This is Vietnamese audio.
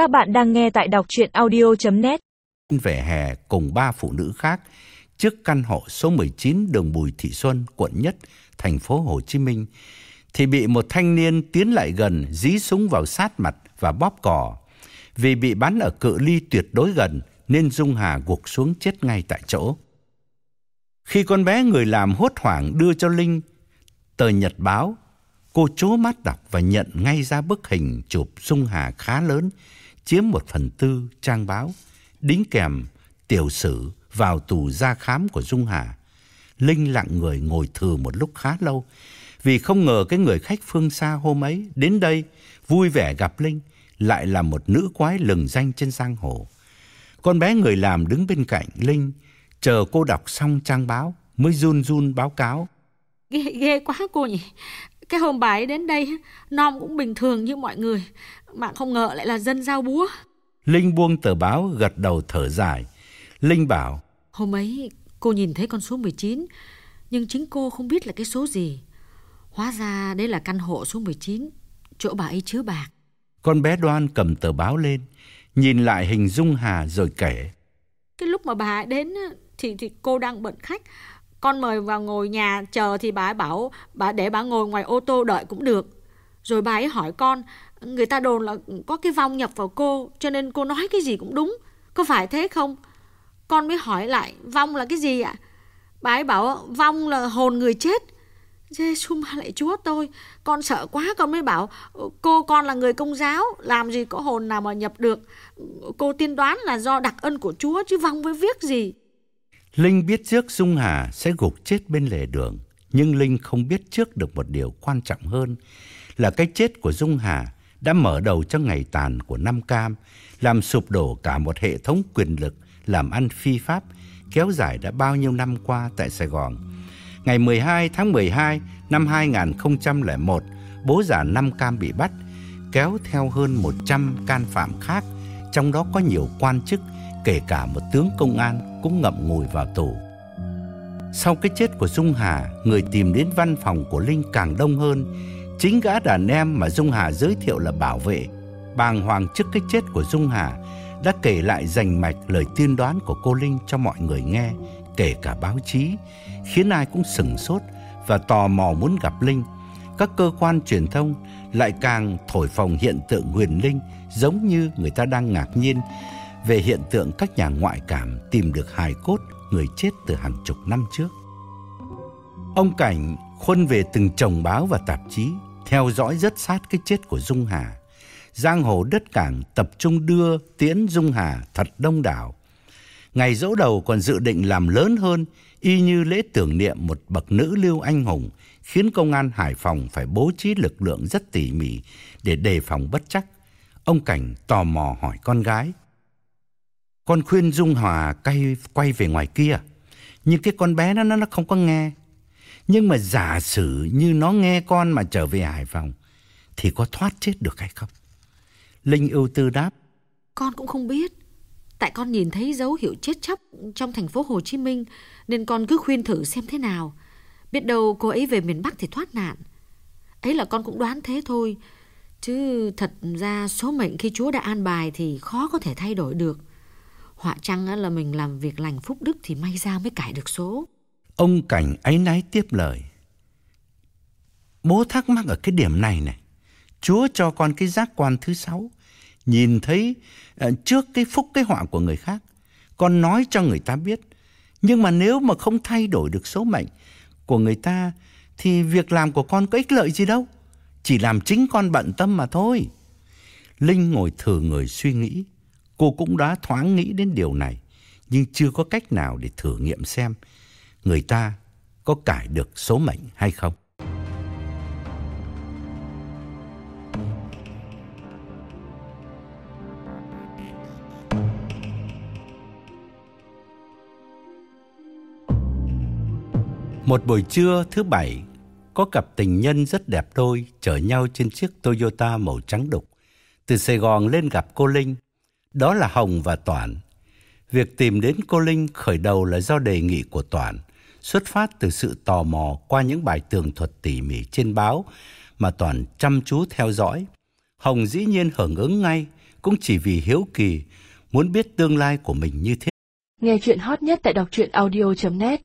Các bạn đang nghe tại đọc chuyện audio.net Về hè cùng ba phụ nữ khác trước căn hộ số 19 đường Bùi Thị Xuân, quận Nhất, thành phố Hồ Chí Minh, thì bị một thanh niên tiến lại gần dí súng vào sát mặt và bóp cò. Vì bị bắn ở cự ly tuyệt đối gần nên Dung Hà gục xuống chết ngay tại chỗ. Khi con bé người làm hốt hoảng đưa cho Linh tờ nhật báo, cô chố mắt đọc và nhận ngay ra bức hình chụp Dung Hà khá lớn, chiếm một phần tư trang báo, đính kèm tiểu sử vào tù gia khám của Dung Hà. Linh lặng người ngồi thừ một lúc khá lâu, vì không ngờ cái người khách phương xa hôm ấy đến đây vui vẻ gặp Linh lại là một nữ quái lừng danh trên giang hồ. Con bé người làm đứng bên cạnh Linh, chờ cô đọc xong trang báo mới run run báo cáo. Ghê, ghê quá cô nhỉ. Cái hôm bà ấy đến đây, non cũng bình thường như mọi người. Mà không ngờ lại là dân giao búa. Linh buông tờ báo gật đầu thở dài. Linh bảo, Hôm ấy cô nhìn thấy con số 19, nhưng chính cô không biết là cái số gì. Hóa ra đây là căn hộ số 19, chỗ bà ấy chứa bạc. con bé đoan cầm tờ báo lên, nhìn lại hình Dung Hà rồi kể. Cái lúc mà bà ấy đến thì thì cô đang bận khách. Con mời vào ngồi nhà chờ thì bà ấy bảo bà để bà ngồi ngoài ô tô đợi cũng được. Rồi bà ấy hỏi con, người ta đồn là có cái vong nhập vào cô, cho nên cô nói cái gì cũng đúng. Có phải thế không? Con mới hỏi lại, vong là cái gì ạ? Bà ấy bảo vong là hồn người chết. Giê-xu ma lại chúa tôi Con sợ quá con mới bảo Cô con là người công giáo Làm gì có hồn nào mà nhập được Cô tiên đoán là do đặc ân của chúa Chứ vong với viết gì Linh biết trước Dung Hà sẽ gục chết bên lề đường, nhưng Linh không biết trước được một điều quan trọng hơn là cái chết của Dung Hà đã mở đầu cho ngày tàn của Nam Cam, làm sụp đổ cả một hệ thống quyền lực làm ăn phi pháp kéo dài đã bao nhiêu năm qua tại Sài Gòn. Ngày 12 tháng 12 năm 2001, bố già Nam Cam bị bắt, kéo theo hơn 100 can phạm khác, trong đó có nhiều quan chức, kể cả một tướng công an cũng ngậm ngùi vào tù. Sau cái chết của Dung Hà, người tìm đến văn phòng của Linh càng đông hơn. Chính gã đàn em mà Dung Hà giới thiệu là bảo vệ, bàng hoàng trước cái chết của Dung Hà, đã kể lại rành mạch lời tiên đoán của cô Linh cho mọi người nghe, kể cả báo chí, khiến ai cũng sừng sốt và tò mò muốn gặp Linh. Các cơ quan truyền thông lại càng thổi phồng hiện tượng huyền linh giống như người ta đang ngạc nhiên về hiện tượng các nhà ngoại cảm tìm được hài cốt người chết từ hàng chục năm trước. Ông Cảnh khuân về từng chồng báo và tạp chí, theo dõi rất sát cái chết của Dung Hà. Giang hồ đất cảng tập trung đưa tiễn Dung Hà thật đông đảo. Ngày dỗ đầu còn dự định làm lớn hơn, y như lễ tưởng niệm một bậc nữ lưu anh hùng, khiến công an Hải Phòng phải bố trí lực lượng rất tỉ mỉ để đề phòng bất chắc. Ông Cảnh tò mò hỏi con gái. Con khuyên Dung Hòa cay quay về ngoài kia, nhưng cái con bé nó nó không có nghe. Nhưng mà giả sử như nó nghe con mà trở về Hải Phòng, thì có thoát chết được hay không? Linh ưu tư đáp. Con cũng không biết Tại con nhìn thấy dấu hiệu chết chóc Trong thành phố Hồ Chí Minh Nên con cứ khuyên thử xem thế nào Biết đâu cô ấy về miền Bắc thì thoát nạn Ấy là con cũng đoán thế thôi Chứ thật ra số mệnh khi Chúa đã an bài Thì khó có thể thay đổi được Họa chăng là mình làm việc lành phúc đức Thì may ra mới cải được số Ông Cảnh áy náy tiếp lời. Bố thắc mắc ở cái điểm này này. Chúa cho con cái giác quan thứ sáu. Nhìn thấy ờ, trước cái phúc cái họa của người khác. Con nói cho người ta biết. Nhưng mà nếu mà không thay đổi được số mệnh của người ta, thì việc làm của con có ích lợi gì đâu. Chỉ làm chính con bận tâm mà thôi. Linh ngồi thử người suy nghĩ. Cô cũng đã thoáng nghĩ đến điều này. Nhưng chưa có cách nào để thử nghiệm xem người ta có cải được số mệnh hay không. Một buổi trưa thứ bảy, có cặp tình nhân rất đẹp đôi chở nhau trên chiếc Toyota màu trắng đục. Từ Sài Gòn lên gặp cô Linh, đó là Hồng và Toản. Việc tìm đến cô Linh khởi đầu là do đề nghị của Toản, xuất phát từ sự tò mò qua những bài tường thuật tỉ mỉ trên báo mà Toản chăm chú theo dõi. Hồng dĩ nhiên hưởng ứng ngay, cũng chỉ vì hiếu kỳ, muốn biết tương lai của mình như thế. Nghe chuyện hot nhất tại đọc truyện audio.net